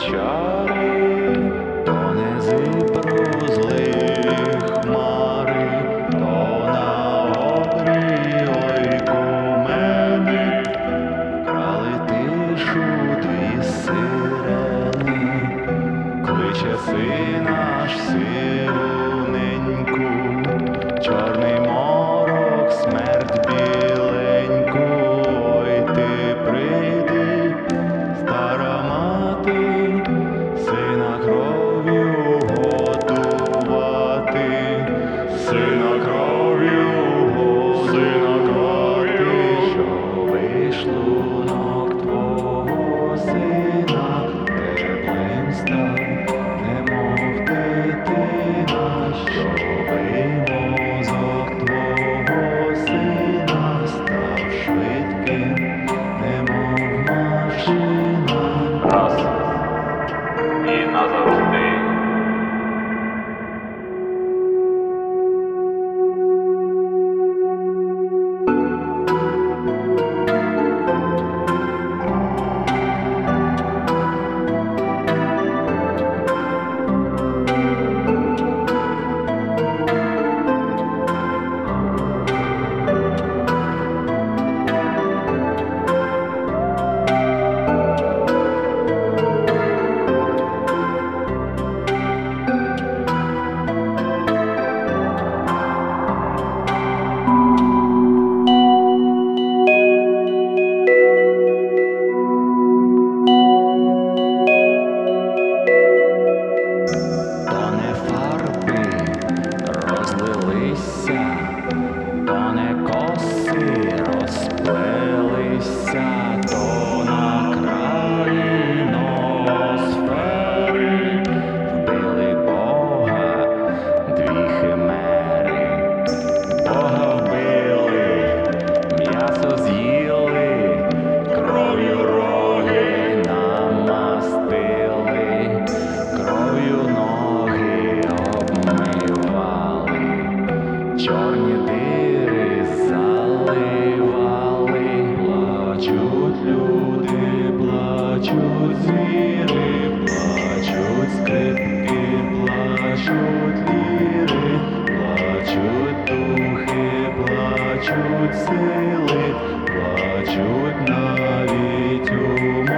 чари, то не зипрозли хмари, то на обрі, ой кумени, вкрали тишу дві сирени, кличе си наш сиву неньку, чорним. чорні дири заливали, плачуть люди, плачуть звіри, плачуть скрипки, плачуть ліри, плачуть духи, плачуть сили, плачуть навіть уми.